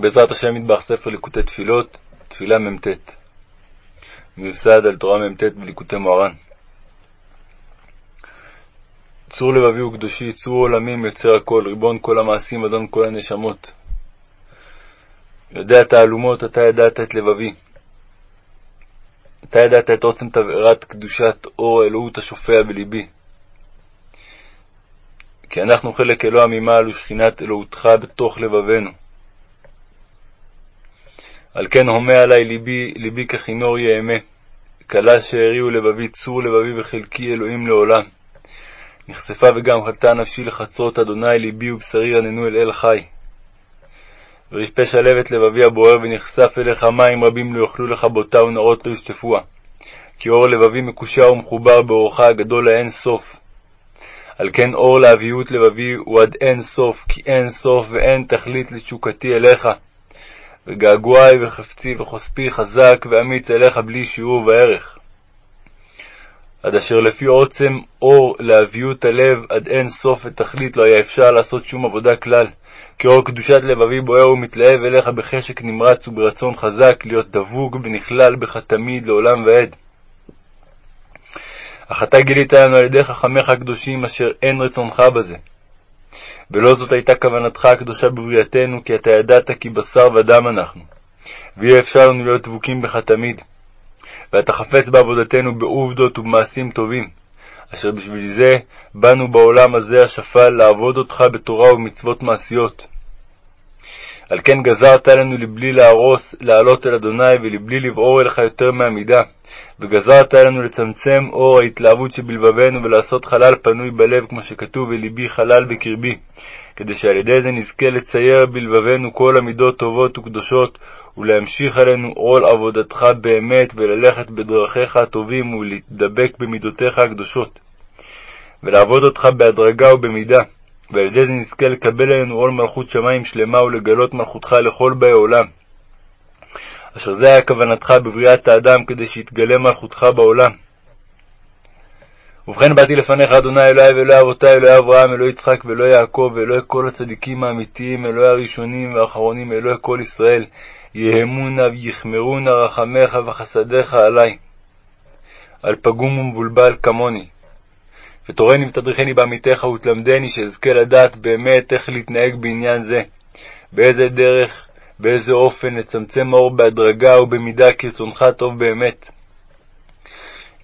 בעזרת השם מטבח ספר ליקוטי תפילות, תפילה מ"ט. מיוסד על תורה מ"ט בליקוטי מוהר"ן. צור לבבי וקדושי, צור עולמים, יוצר הכל, ריבון כל המעשים, אדון כל הנשמות. יודע תעלומות, אתה ידעת את לבבי. אתה ידעת את עוצם תבערת קדושת אור האלוהות השופע בלבי. כי אנחנו חלק אלוה ממעל ושכינת אלוהותך בתוך לבבינו. על כן הומה עלי ליבי, ליבי ככינור יהמה. כלה שהריעו לבבי, צור לבבי וחלקי אלוהים לעולם. נחשפה וגם חלתה נפשי לחצרות אדוני, ליבי ובשרי רננו אל אל חי. ורשפה שלבת לבבי הבוער, ונחשף אליך מים רבים לא יאכלו לך בוטה ונרות לא ישטפוה. כי אור לבבי מקושר ומחובר באורך הגדול לאין סוף. על כן אור לאביות לבבי הוא עד אין סוף, כי אין סוף ואין תכלית לתשוקתי אליך. וגעגועי וחפצי וחוספי חזק ואמיץ אליך בלי שיעור וערך. עד אשר לפי עוצם אור לאביות הלב עד אין סוף ותכלית לא היה אפשר לעשות שום עבודה כלל, כי אור קדושת לבבי בוער ומתלהב אליך בחשק נמרץ וברצון חזק, להיות דבוק ונכלל בך תמיד לעולם ועד. אך אתה גילית לנו על ידי חכמיך הקדושים אשר אין רצונך בזה. ולא זאת הייתה כוונתך הקדושה בבריאתנו, כי אתה ידעת כי בשר ודם אנחנו. ויהיה אפשר לנו להיות דבוקים בך תמיד. ואתה חפץ בעבודתנו בעובדות ובמעשים טובים, אשר בשביל זה באנו בעולם הזה השפל לעבוד אותך בתורה ובמצוות מעשיות. על כן גזרת לנו לבלי להרוס, לעלות אל אדוני, ולבלי לבעור אליך יותר מהמידה. וגזרת עלינו לצמצם אור ההתלהבות שבלבבנו, ולעשות חלל פנוי בלב, כמו שכתוב, ולבי חלל בקרבי, כדי שעל ידי זה נזכה לצייר בלבבנו כל המידות טובות וקדושות, ולהמשיך עלינו עול עבודתך באמת, וללכת בדרכיך הטובים, ולהתדבק במידותיך הקדושות. ולעבוד אותך בהדרגה ובמידה, ועל ידי זה נזכה לקבל עלינו עול מלכות שמיים שלמה, ולגלות מלכותך לכל באי עולם. אשר זה היה כוונתך בבריאת האדם, כדי שיתגלה מלכותך בעולם. ובכן באתי לפניך, אדוני אלוהי ואלוהי אבותי, אלוהי אברהם, אלוהי יצחק ואלוהי יעקב, ואלוהי כל הצדיקים האמיתיים, אלוהי הראשונים והאחרונים, אלוהי כל ישראל, יהמונה ויחמרונה רחמך וחסדיך עלי, על פגום ומבולבל כמוני. ותורני ותדריכני בעמיתך ותלמדני, שאזכה לדעת באמת איך להתנהג בעניין זה, באיזה דרך באיזה אופן לצמצם האור בהדרגה ובמידה כרצונך טוב באמת.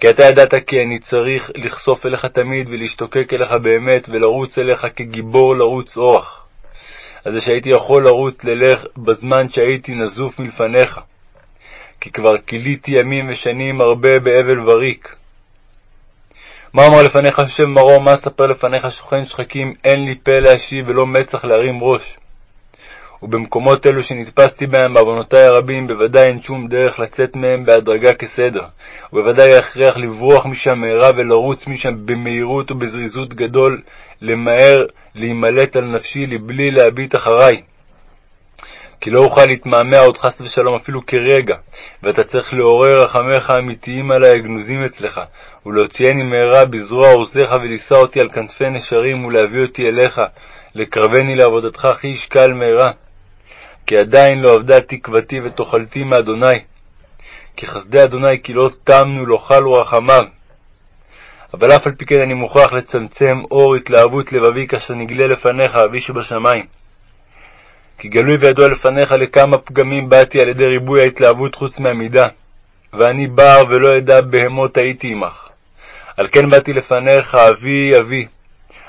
כי אתה ידעת כי אני צריך לחשוף אליך תמיד ולהשתוקק אליך באמת ולרוץ אליך כגיבור לרוץ אורח. אז שהייתי יכול לרוץ ללך בזמן שהייתי נזוף מלפניך. כי כבר כיליתי ימים ושנים הרבה באבל וריק. מה אמר לפניך השם מרום, מה אספר לפניך שוכן שחקים, אין לי פה להשיב ולא מצח להרים ראש. ובמקומות אלו שנתפסתי בהם בעוונותי הרבים, בוודאי אין שום דרך לצאת מהם בהדרגה כסדר, ובוודאי ההכרח לברוח משם מהרה ולרוץ משם במהירות ובזריזות גדול, למהר להימלט על נפשי לבלי להביט אחריי. כי לא אוכל להתמהמה עוד חס ושלום אפילו כרגע, ואתה צריך לעורר רחמיך האמיתיים עלי הגנוזים אצלך, ולהוציאני מהרה בזרוע עוזיך ולישא אותי על כנפי נשרים ולהביא אותי אליך, לקרבני לעבודתך הכי ישקל מהרה. כי עדיין לא אבדה תקוותי ותאכלתי מאדוני. כי חסדי אדוני כי לא תמנו לא חלו רחמיו. אבל אף על פי כן אני מוכרח לצמצם אור התלהבות לבבי כאשר נגלה לפניך אבי שבשמיים. כי גלוי וידוע לפניך לכמה פגמים באתי על ידי ריבוי ההתלהבות חוץ מהמידה, ואני בר ולא אדע בהמות הייתי עמך. על כן באתי לפניך אבי אבי,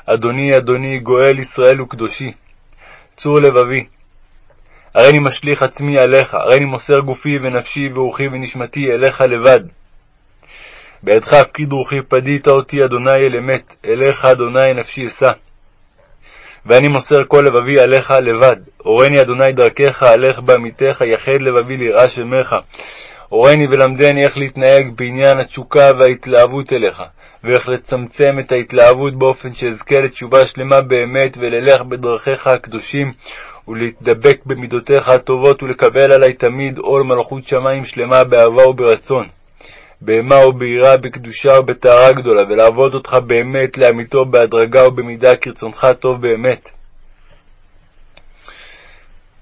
אדוני אדוני גואל ישראל וקדושי, צור לבבי, הריני משליך עצמי עליך, הריני מוסר גופי ונפשי ורוחי ונשמתי אליך לבד. בידך הפקיד רוחי, פדית אותי, אדוני אל אמת, אליך, אדוני נפשי אשא. ואני מוסר כל לבבי עליך לבד. הורני, אדוני, דרכך, עליך בעמיתך, יחד לבבי ליראה שמך. הורני ולמדני איך להתנהג בעניין התשוקה וההתלהבות אליך, ואיך לצמצם את ההתלהבות באופן שאזכה לתשובה שלמה באמת, וללך בדרכיך הקדושים, ולהתדבק במידותיך הטובות, ולקבל עלי תמיד עול מלכות שמים שלמה באהבה וברצון, באימה וביראה, בקדושה ובטהרה גדולה, ולעבוד אותך באמת לאמיתו בהדרגה ובמידה כרצונך הטוב באמת.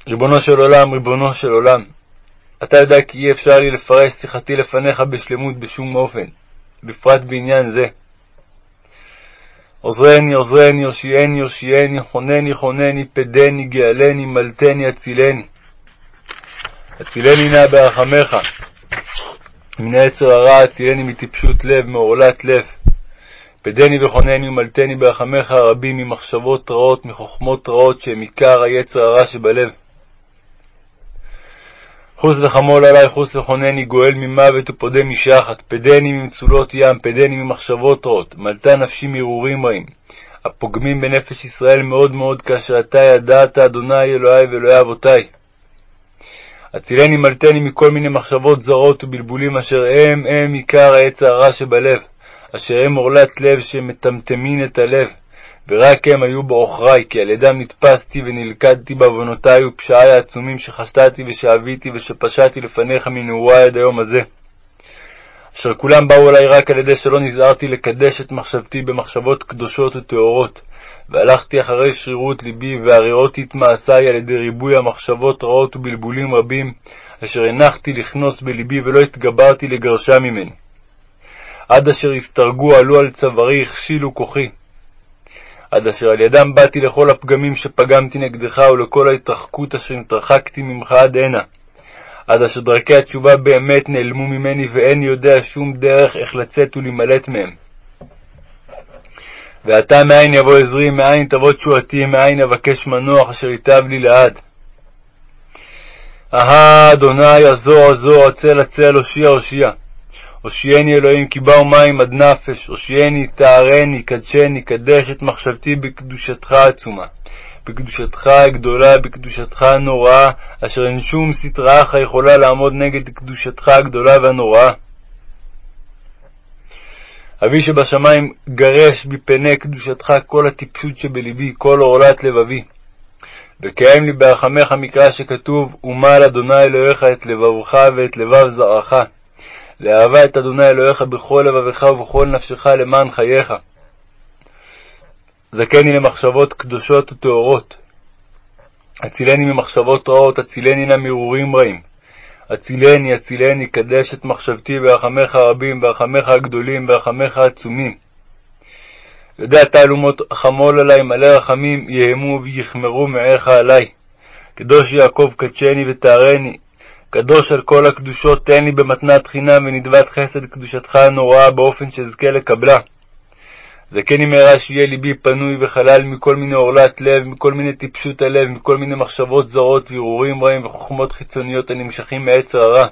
ריבונו של עולם, ריבונו של עולם, אתה יודע כי אי אפשר לי לפרש שיחתי לפניך בשלמות בשום אופן, בפרט בעניין זה. עוזרני, עוזרני, הושיעני, הושיעני, חונני, חונני, פדני, גאלני, מלטני, הצילני. הצילני נא ברחמך. מן העצר הרע, הצילני מטיפשות לב, מעורלת לב. פדני וחונני ומלטני ברחמך הרבים ממחשבות רעות, מחוכמות רעות, שהם עיקר היצר הרע שבלב. חוס וחמול עלי, חוס וחונני, גואל ממוות ופודה משחת, פדני ממצולות ים, פדני ממחשבות רעות, מלטה נפשי מהרהורים רעים, הפוגמים בנפש ישראל מאוד מאוד, כאשר אתה ידעת, אדוני אלוהי ואלוהי אבותי. הצילני מלטני מכל מיני מחשבות זרות ובלבולים אשר הם הם עיקר העץ הרע שבלב, אשר הם עורלת לב שמטמטמין את הלב, ורק הם היו בעוכרי, כי על ידם נתפסתי ונלכדתי בעוונותי ופשעי העצומים שחשתתי ושאביתי ושפשעתי לפניך מנעורי עד היום הזה. אשר כולם באו אלי רק על ידי שלא נזהרתי לקדש את מחשבתי במחשבות קדושות וטהורות, והלכתי אחרי שרירות ליבי, והריעותי את מעשיי על ידי ריבוי המחשבות רעות ובלבולים רבים, אשר הנחתי לכנוס בלבי ולא התגברתי לגרשה ממני. עד אשר הסתרגו, עלו על צווארי, הכשילו כוחי. עד אשר על ידם באתי לכל הפגמים שפגמתי נגדך, ולכל ההתרחקות אשר התרחקתי ממך עד הנה. עד אשר דרכי התשובה באמת נעלמו ממני, ואין יודע שום דרך איך לצאת ולהימלט מהם. ועתה מאין יבוא עזרי, מאין תבוא תשועתי, מאין אבקש מנוח, אשר ייטב לי לעד. אהה, אדוני, עזור, עזור, הצל, הצל, הושיע, הושיע. הושיעני אלוהים כי באו מים עד נפש, הושיעני, טהרני, קדשני, קדש את מחשבתי בקדושתך העצומה, בקדושתך הגדולה, בקדושתך הנוראה, אשר אין שום סטרה אחת יכולה לעמוד נגד קדושתך הגדולה והנוראה. אבי שבשמיים גרש מפני קדושתך כל הטיפשות שבלבי, כל עורלת לבבי. וקיים לי ברחמך מקרא שכתוב, ומל אדוני אלוהיך את לבבך ואת לבב זרעך. לאהבה את אדוני אלוהיך בכל לבבך ובכל נפשך למען חייך. זכני למחשבות קדושות וטהורות. הצילני ממחשבות רעות, הצילני נא מהרהורים רעים. הצילני, הצילני, קדש את מחשבתי ברחמך הרבים, ברחמך הגדולים, ברחמך העצומים. יודע תעלומות חמול עלי, מלא רחמים, יהמו ויחמרו מעיך עלי. קדוש יעקב קדשני וטהרני, קדוש על כל הקדושות, תן לי במתנת חינם ונדבת חסד קדושתך הנוראה, באופן שאזכה לקבלה. זכני מהרה שיהיה ליבי פנוי וחלל מכל מיני עורלת לב, מכל מיני טיפשות הלב, מכל מיני מחשבות זרות והרהורים רעים וחוכמות חיצוניות הנמשכים מעצר הרע.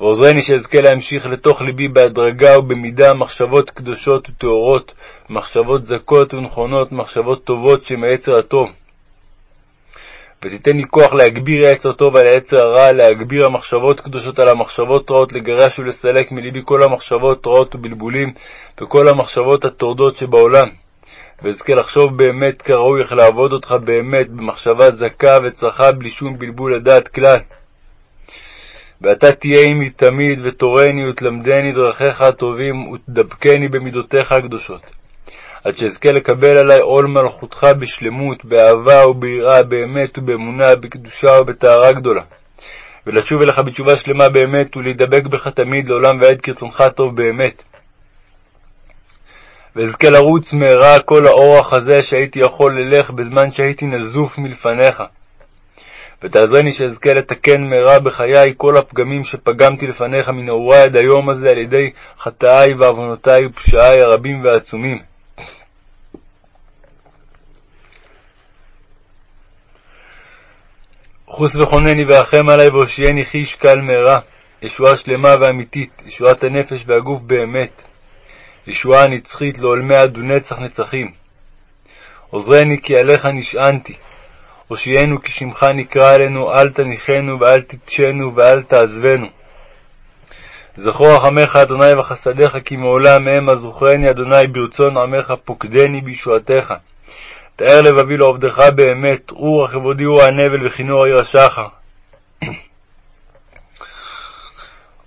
ועוזרני שאזכה להמשיך לתוך ליבי בהדרגה ובמידה מחשבות קדושות וטהורות, מחשבות זכות ונכונות, מחשבות טובות שמעצר הטוב. ותיתן לי כוח להגביר העץ הטוב על העץ הרע, להגביר המחשבות קדושות על המחשבות רעות, לגרש ולסלק מליבי כל המחשבות רעות ובלבולים, וכל המחשבות הטורדות שבעולם. ואזכה לחשוב באמת כראוי איך לעבוד אותך באמת, במחשבה זכה וצרכה בלי שום בלבול לדעת כלל. ואתה תהיה עמי תמיד, ותורני ותלמדני דרכיך הטובים, ותדבקני במידותיך הקדושות. עד שאזכה לקבל עלי עול מלכותך בשלמות, באהבה וביראה, באמת ובאמונה, בקדושה ובטהרה גדולה. ולשוב אליך בתשובה שלמה באמת, ולהידבק בך תמיד לעולם ועד כרצונך הטוב באמת. ואזכה לרוץ מהרה כל האורח הזה שהייתי יכול ללך בזמן שהייתי נזוף מלפניך. ותעזרני שאזכה לתקן מהרה בחיי כל הפגמים שפגמתי לפניך מנעורי עד היום הזה על ידי חטאי ועוונותי ופשעי הרבים והעצומים. חוס וחונני ורחם עלי והושיעני חיש קל מהרה, ישועה שלמה ואמיתית, ישועת הנפש והגוף באמת, ישועה נצחית לעולמי עד ונצח נצחים. עוזרני כי עליך נשענתי, הושיענו כי שמך נקרא עלינו, אל תניחנו ואל תתשנו ואל תעזבנו. זכור רחמך אדוני וחסדיך כי מעולם המה זוכרני אדוני ברצון עמך פוקדני בישועתך. תאר לבבי לעובדך באמת, אור הכבודי הוא הנבל וכינור העיר השחר.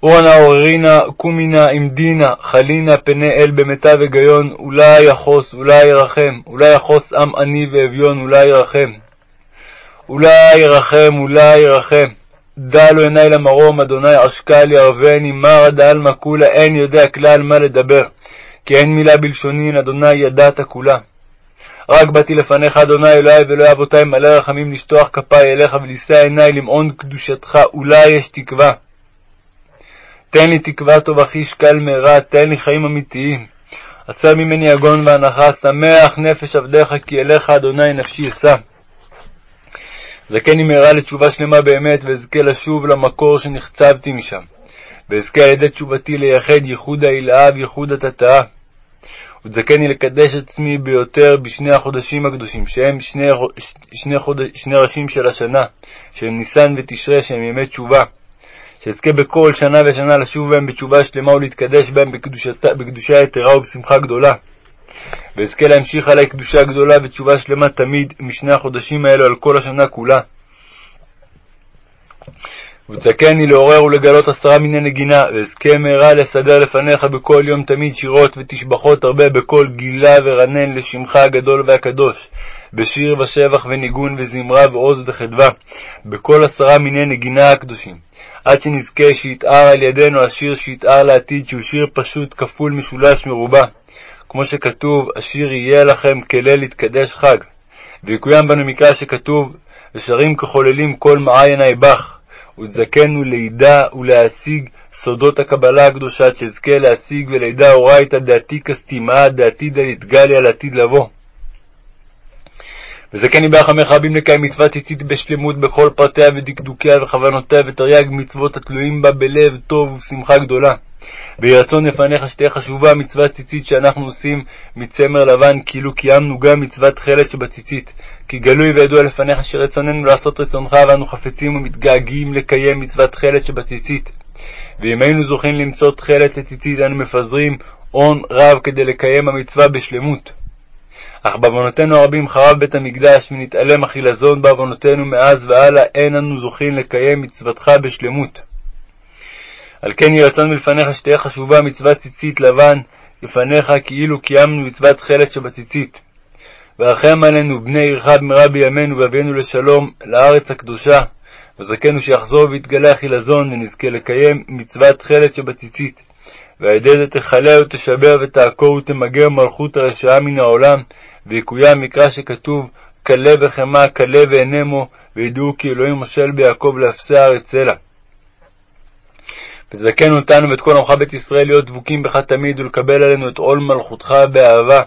אורה נא עוררינה, קומינה, עמדינה, חלינה, פני אל במיטב היגיון, אולי יחוס, אולי ירחם, אולי יחוס עם עני ואביון, אולי ירחם. אולי ירחם, אולי ירחם. דע לו עיני למרום, אדוני עשקה לי ערבני, מרא דעלמא כולה, אין יודע כלל מה לדבר. כי אין מילה בלשונין, אדוני ידעת כולה. רק באתי לפניך, אדוני אלוהי ואלוהי אבותי, מלא רחמים לשטוח כפיי אליך ולישא עיני למעון קדושתך, אולי יש תקווה. תן לי תקווה טוב אחי שקל מהרה, תן לי חיים אמיתיים. עשה ממני יגון ואנחה, שמח נפש עבדיך, כי אליך אדוני נפשי אשא. זכני מהרה לתשובה שלמה באמת, ואזכה לשוב למקור שנחצבתי משם. ואזכה על ידי תשובתי לייחד ייחוד ההילאה וייחוד התתאה. ותזכני לקדש עצמי ביותר בשני החודשים הקדושים, שהם שני, שני, חוד... שני ראשים של השנה, שהם ניסן ותשרה, שהם ימי תשובה. שאזכה בכל שנה ושנה לשוב בהם בתשובה שלמה ולהתקדש בהם בקדושתה, בקדושה יתרה ובשמחה גדולה. ואזכה להמשיך עלי קדושה גדולה ותשובה שלמה תמיד משני החודשים האלו על כל השנה כולה. ותזכני לעורר ולגלות עשרה מיני נגינה, ואזכה מהרה לסדר לפניך בכל יום תמיד שירות ותשבחות הרבה בקול גילה ורנן לשמך הגדול והקדוש, בשיר ושבח וניגון וזמרה ועוז וחדווה, בכל עשרה מיני נגינה הקדושים, עד שנזכה שיתאר על ידינו השיר שיתאר לעתיד, שהוא שיר פשוט, כפול, משולש, מרובע, כמו שכתוב, השיר יהיה לכם כליל יתקדש חג, ויקוים בנו מקרא שכתוב, ושרים כחוללים כל מעיין בך. ותזכנו לידע ולהשיג סודות הקבלה הקדושה, שאזכה להשיג ולידע אורייתא דעתיקא סתימה דעתידא ליתגליה לעתיד לבוא. וזכני ברחמך רבים לקיים מצוות ציצית בשלמות בכל פרטיה ודקדוקיה וכוונותיה ותרי"ג מצוות התלויים בה בלב טוב ובשמחה גדולה. ויהי רצון לפניך שתהיה חשובה מצוות ציצית שאנחנו עושים מצמר לבן, כאילו קיימנו גם מצוות תכלת שבציצית. כי גלוי וידוע לפניך שרצוננו לעשות רצונך, ואנו חפצים ומתגעגעים לקיים מצוות תכלת שבציצית. ואם היינו זוכים למצוא תכלת לציצית, אנו מפזרים הון רב כדי לקיים המצווה בשלמות. אך בעוונותינו הרבים חרב בית המקדש, ונתעלם החילזון בעוונותינו מאז והלאה, אין אנו זוכים לקיים מצוותך בשלמות. על כן יהי רצון מלפניך שתהיה חשובה מצוות ציצית לבן לפניך, כאילו קיימנו מצוות תכלת שבציצית. ורחם עלינו בני עירך במהרה בימינו, והביאנו לשלום לארץ הקדושה. וזכנו שיחזור ויתגלה החילזון, ונזכה לקיים מצוות תכלת שבציצית. ועל ידי זה תכלה ותשבר ותעקור ותמגר מלכות הרשעה מן העולם, ויקוים מקרא שכתוב, כלה וחמא, כלה ואינמו, וידעו כי אלוהים מושל ביעקב לאפסי הארץ סלע. ותזכנו אותנו ואת כל עמך בית ישראל להיות דבוקים בך תמיד, ולקבל עלינו את עול מלכותך באהבה,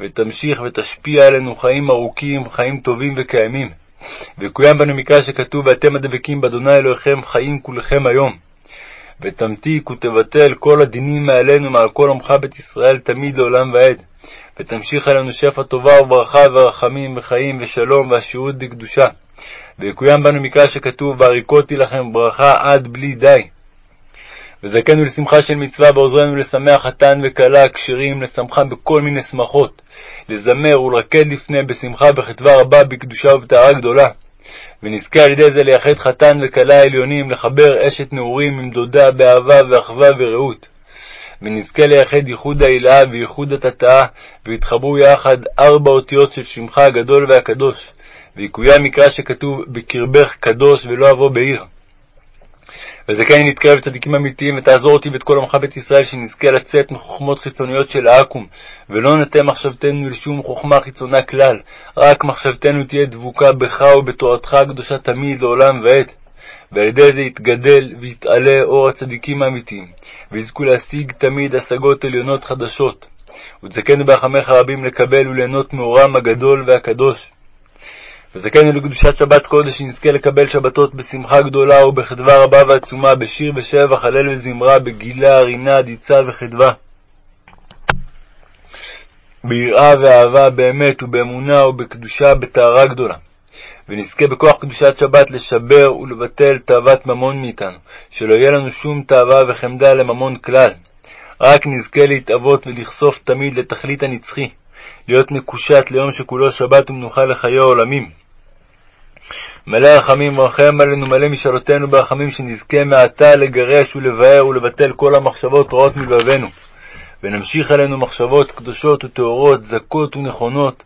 ותמשיך ותשפיע עלינו חיים ארוכים, חיים טובים וקיימים. ויקוים בנו מקרא שכתוב, ואתם הדבקים באדוני אלוהיכם חיים כולכם היום. ותמתיק ותבטל כל הדינים מעלינו מעל כל עמך בית ישראל תמיד לעולם ועד. ותמשיך עלינו שפע טובה וברכה ורחמים וחיים ושלום ועשירות דקדושה. ויקוים בנו מקרא שכתוב, והריקותי לכם ברכה עד בלי די. וזכנו לשמחה של מצווה בעוזרנו לשמח חתן וכלה כשרים, לשמחה בכל מיני שמחות, לזמר ולרקד לפני בשמחה בחדווה רבה, בקדושה ובטהרה גדולה. ונזכה על ידי זה לייחד חתן וכלה עליונים, לחבר אשת נעורים עם דודה באהבה ואחווה ורעות. ונזכה לייחד ייחוד ההילאה וייחוד התתאה, ויתחברו יחד ארבע אותיות של שמך הגדול והקדוש. ויקוים מקרא שכתוב בקרבך קדוש ולא אבוא בעיר. וזכני נתקרב לצדיקים אמיתיים, ותעזור אותי ואת כל עמך בית ישראל, שנזכה לצאת מחוכמות חיצוניות של העכו"ם, ולא נטה מחשבתנו לשום חוכמה חיצונה כלל, רק מחשבתנו תהיה דבוקה בך ובתורתך הקדושה תמיד, לעולם ועד. ועל ידי זה יתגדל ויתעלה אור הצדיקים האמיתיים, ויזכו להשיג תמיד השגות עליונות חדשות. ותזכנו ברחמך רבים לקבל וליהנות מאורם הגדול והקדוש. וזכנו לקדושת שבת קודש, שנזכה לקבל שבתות בשמחה גדולה ובחדווה רבה ועצומה, בשיר ושבח, הלל וזמרה, בגילה, רינה, דיצה וחדווה. ביראה ואהבה באמת ובאמונה ובקדושה בטהרה גדולה. ונזכה בכוח קדושת שבת לשבר ולבטל תאוות ממון מאיתנו, שלא יהיה לנו שום תאווה וחמדה לממון כלל. רק נזכה להתאבות ולכסוף תמיד לתכלית הנצחי, להיות מקושט ליום שכולו שבת ומנוחה לחיי העולמים. מלא רחמים ורחם עלינו מלא משאלותינו ברחמים שנזכה מעתה לגרש ולבאר ולבטל כל המחשבות רעות מלבבנו. ונמשיך עלינו מחשבות קדושות וטהורות, זכות ונכונות,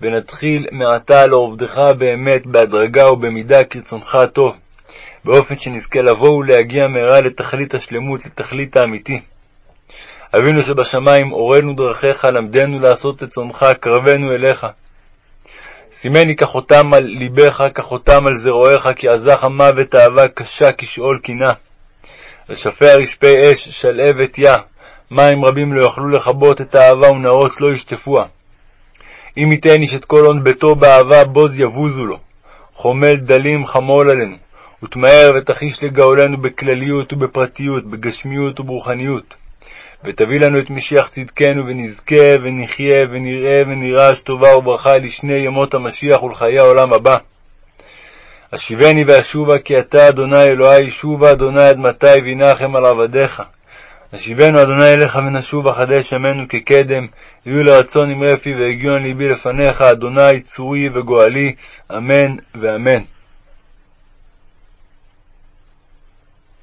ונתחיל מעתה לעובדך באמת, בהדרגה ובמידה כרצונך הטוב, באופן שנזכה לבוא ולהגיע מהרה לתכלית השלמות, לתכלית האמיתי. אבינו שבשמיים, הורנו דרכיך, למדנו לעשות את צונך, קרבנו אליך. שימני כחותם על ליבך, כחותם על זרועיך, כי עזך המוות אהבה קשה כשאול קינה. ושפע רשפי אש, שלהבת יה, מים רבים לא יוכלו לכבות את האהבה ונאות לא ישטפוה. אם ייתן איש את כל הון ביתו באהבה, בוז יבוזו לו. חומל דלים חמול עלינו, ותמהר ותחיש לגאולנו בכלליות ובפרטיות, בגשמיות וברוחניות. ותביא לנו את משיח צדקנו, ונזכה ונחיה ונראה ונירש טובה וברכה לשני ימות המשיח ולחיי העולם הבא. השיבני ואשובה כי אתה אדוני אלוהי שובה אדוני עד מתי וינחם על עבדיך. השיבנו אדוני אליך ונשובה חדש ימינו כקדם, יהיו לרצון עם רפי והגיון ליבי לפניך, אדוני צורי וגואלי, אמן ואמן.